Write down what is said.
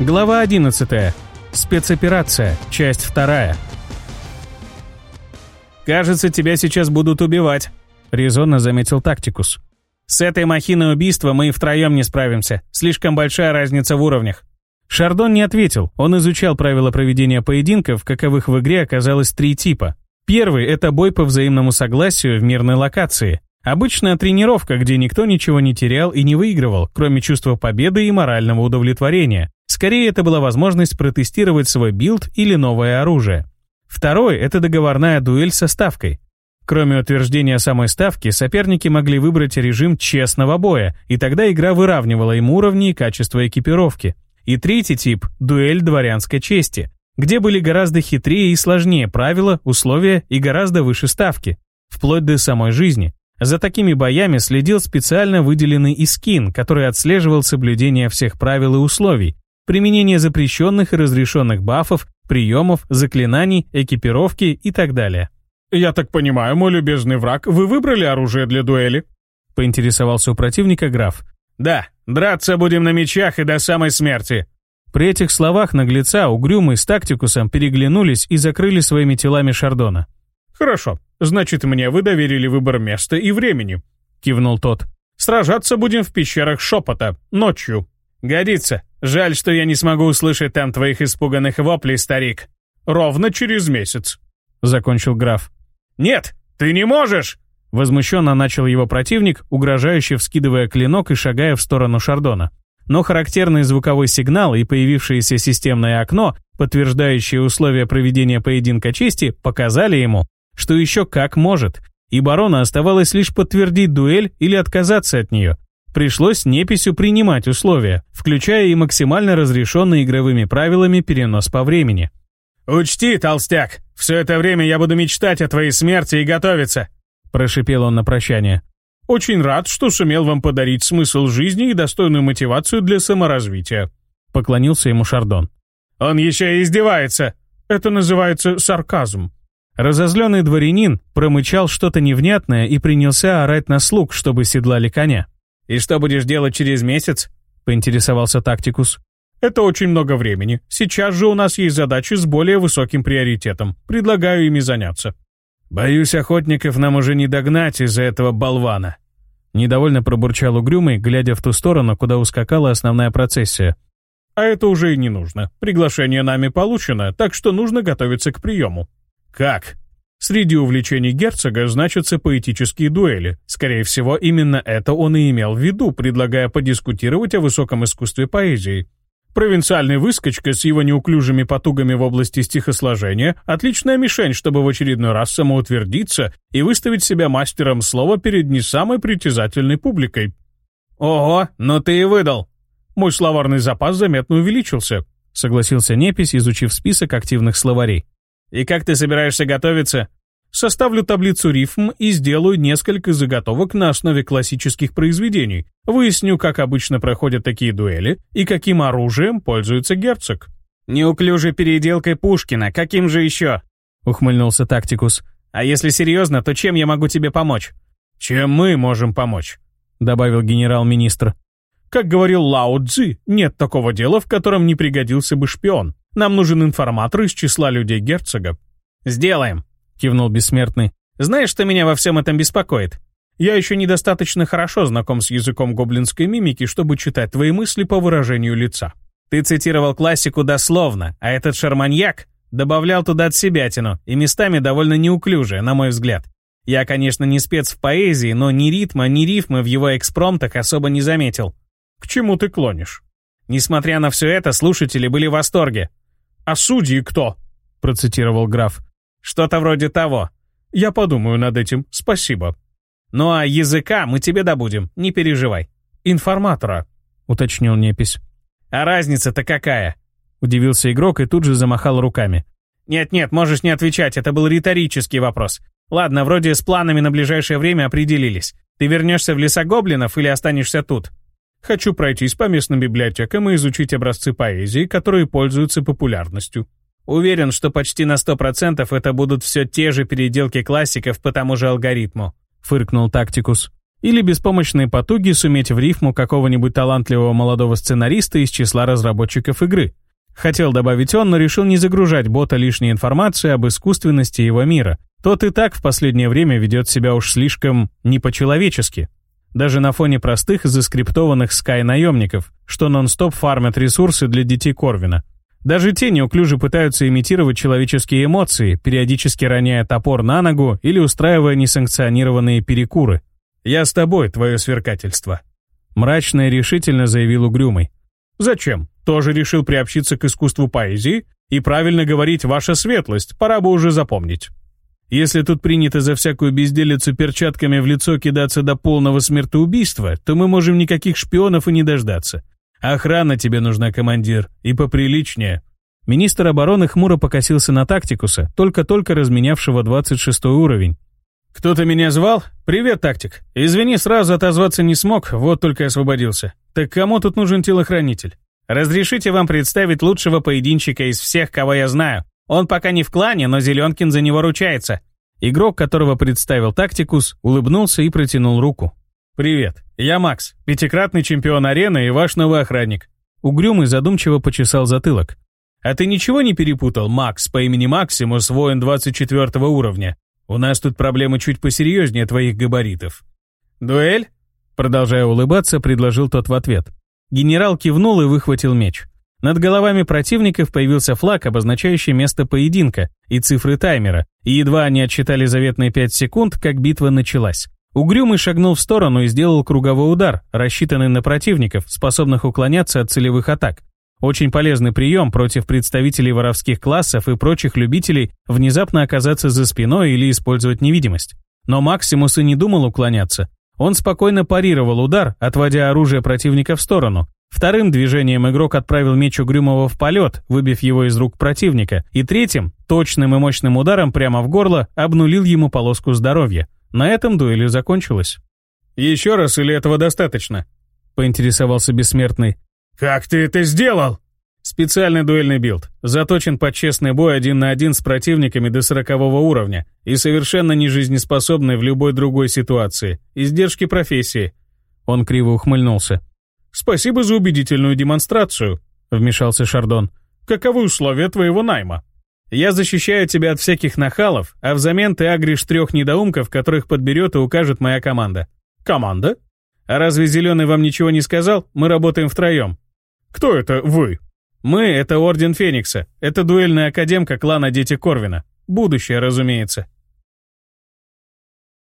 Глава 11. Спецоперация. Часть 2. «Кажется, тебя сейчас будут убивать», — резонно заметил Тактикус. «С этой махиной убийства мы и втроем не справимся. Слишком большая разница в уровнях». Шардон не ответил. Он изучал правила проведения поединков, каковых в игре оказалось три типа. Первый — это бой по взаимному согласию в мирной локации. Обычная тренировка, где никто ничего не терял и не выигрывал, кроме чувства победы и морального удовлетворения. Скорее, это была возможность протестировать свой билд или новое оружие. Второй – это договорная дуэль со ставкой. Кроме утверждения самой ставки, соперники могли выбрать режим честного боя, и тогда игра выравнивала им уровни и качество экипировки. И третий тип – дуэль дворянской чести, где были гораздо хитрее и сложнее правила, условия и гораздо выше ставки, вплоть до самой жизни. За такими боями следил специально выделенный искин, который отслеживал соблюдение всех правил и условий, применение запрещенных и разрешенных бафов, приемов, заклинаний, экипировки и так далее. «Я так понимаю, мой любезный враг, вы выбрали оружие для дуэли?» поинтересовался у противника граф. «Да, драться будем на мечах и до самой смерти!» При этих словах наглеца Угрюмый с тактикусом переглянулись и закрыли своими телами Шардона. «Хорошо, значит, мне вы доверили выбор места и времени», — кивнул тот. «Сражаться будем в пещерах Шепота, ночью, «Годится. Жаль, что я не смогу услышать там твоих испуганных воплей, старик. Ровно через месяц», — закончил граф. «Нет, ты не можешь!» Возмущенно начал его противник, угрожающе вскидывая клинок и шагая в сторону Шардона. Но характерный звуковой сигнал и появившееся системное окно, подтверждающее условия проведения поединка чести, показали ему, что еще как может, и барона оставалось лишь подтвердить дуэль или отказаться от нее. Пришлось неписью принимать условия, включая и максимально разрешенный игровыми правилами перенос по времени. «Учти, толстяк, все это время я буду мечтать о твоей смерти и готовиться», прошипел он на прощание. «Очень рад, что сумел вам подарить смысл жизни и достойную мотивацию для саморазвития», поклонился ему Шардон. «Он еще и издевается! Это называется сарказм». Разозленный дворянин промычал что-то невнятное и принялся орать на слуг, чтобы седлали коня. «И что будешь делать через месяц?» — поинтересовался Тактикус. «Это очень много времени. Сейчас же у нас есть задачи с более высоким приоритетом. Предлагаю ими заняться». «Боюсь, охотников нам уже не догнать из-за этого болвана». Недовольно пробурчал угрюмый, глядя в ту сторону, куда ускакала основная процессия. «А это уже и не нужно. Приглашение нами получено, так что нужно готовиться к приему». «Как?» Среди увлечений герцога значатся поэтические дуэли. Скорее всего, именно это он и имел в виду, предлагая подискутировать о высоком искусстве поэзии. Провинциальный выскочка с его неуклюжими потугами в области стихосложения – отличная мишень, чтобы в очередной раз самоутвердиться и выставить себя мастером слова перед не самой притязательной публикой. «Ого, но ты и выдал!» Мой словарный запас заметно увеличился, согласился Непись, изучив список активных словарей. «И как ты собираешься готовиться?» Составлю таблицу рифм и сделаю несколько заготовок на основе классических произведений. Выясню, как обычно проходят такие дуэли и каким оружием пользуется герцог. «Неуклюжей переделкой Пушкина, каким же еще?» — ухмыльнулся Тактикус. «А если серьезно, то чем я могу тебе помочь?» «Чем мы можем помочь?» — добавил генерал-министр. «Как говорил Лао Цзи, нет такого дела, в котором не пригодился бы шпион. Нам нужен информатор из числа людей герцога». «Сделаем», — кивнул бессмертный. «Знаешь, что меня во всем этом беспокоит? Я еще недостаточно хорошо знаком с языком гоблинской мимики, чтобы читать твои мысли по выражению лица. Ты цитировал классику дословно, а этот шарманьяк добавлял туда от себятину, и местами довольно неуклюже, на мой взгляд. Я, конечно, не спец в поэзии, но ни ритма, ни рифмы в его экспромтах особо не заметил». «К чему ты клонишь?» Несмотря на все это, слушатели были в восторге. «А судьи кто?» — процитировал граф. «Что-то вроде того. Я подумаю над этим, спасибо». «Ну а языка мы тебе добудем, не переживай». «Информатора», — уточнил Непись. «А разница-то какая?» — удивился игрок и тут же замахал руками. «Нет-нет, можешь не отвечать, это был риторический вопрос. Ладно, вроде с планами на ближайшее время определились. Ты вернешься в леса гоблинов или останешься тут?» Хочу пройтись по местным библиотекам и изучить образцы поэзии, которые пользуются популярностью. Уверен, что почти на 100% это будут все те же переделки классиков по тому же алгоритму», — фыркнул Тактикус. «Или беспомощные потуги суметь в рифму какого-нибудь талантливого молодого сценариста из числа разработчиков игры». Хотел добавить он, но решил не загружать бота лишней информации об искусственности его мира. Тот и так в последнее время ведет себя уж слишком не по-человечески даже на фоне простых заскриптованных скай-наемников, что нон-стоп фармят ресурсы для детей Корвина. Даже те неуклюже пытаются имитировать человеческие эмоции, периодически роняя топор на ногу или устраивая несанкционированные перекуры. «Я с тобой, твое сверкательство», — мрачно и решительно заявил Угрюмый. «Зачем? Тоже решил приобщиться к искусству поэзии? И правильно говорить «ваша светлость», пора бы уже запомнить». Если тут принято за всякую безделицу перчатками в лицо кидаться до полного смертоубийства, то мы можем никаких шпионов и не дождаться. Охрана тебе нужна, командир, и поприличнее». Министр обороны хмуро покосился на тактикуса, только-только разменявшего 26 уровень. «Кто-то меня звал? Привет, тактик. Извини, сразу отозваться не смог, вот только освободился. Так кому тут нужен телохранитель? Разрешите вам представить лучшего поединчика из всех, кого я знаю. Он пока не в клане, но Зеленкин за него ручается. Игрок, которого представил Тактикус, улыбнулся и протянул руку. «Привет, я Макс, пятикратный чемпион арены и ваш новый охранник». Угрюмый задумчиво почесал затылок. «А ты ничего не перепутал, Макс, по имени Максимус, воин 24 уровня? У нас тут проблемы чуть посерьезнее твоих габаритов». «Дуэль?» Продолжая улыбаться, предложил тот в ответ. Генерал кивнул и выхватил меч. Над головами противников появился флаг, обозначающий место поединка, и цифры таймера, и едва они отсчитали заветные пять секунд, как битва началась. Угрюмый шагнул в сторону и сделал круговой удар, рассчитанный на противников, способных уклоняться от целевых атак. Очень полезный прием против представителей воровских классов и прочих любителей внезапно оказаться за спиной или использовать невидимость. Но Максимус и не думал уклоняться. Он спокойно парировал удар, отводя оружие противника в сторону, Вторым движением игрок отправил меч Угрюмого в полет, выбив его из рук противника, и третьим, точным и мощным ударом прямо в горло, обнулил ему полоску здоровья. На этом дуэль закончилась. «Еще раз или этого достаточно?» — поинтересовался бессмертный. «Как ты это сделал?» Специальный дуэльный билд. Заточен под честный бой один на один с противниками до 40 уровня и совершенно не жизнеспособный в любой другой ситуации. Издержки профессии. Он криво ухмыльнулся. «Спасибо за убедительную демонстрацию», — вмешался Шардон. «Каковы условия твоего найма?» «Я защищаю тебя от всяких нахалов, а взамен ты агришь трех недоумков, которых подберет и укажет моя команда». «Команда?» «А разве Зеленый вам ничего не сказал? Мы работаем втроем». «Кто это вы?» «Мы — это Орден Феникса. Это дуэльная академка клана Дети Корвина. Будущее, разумеется».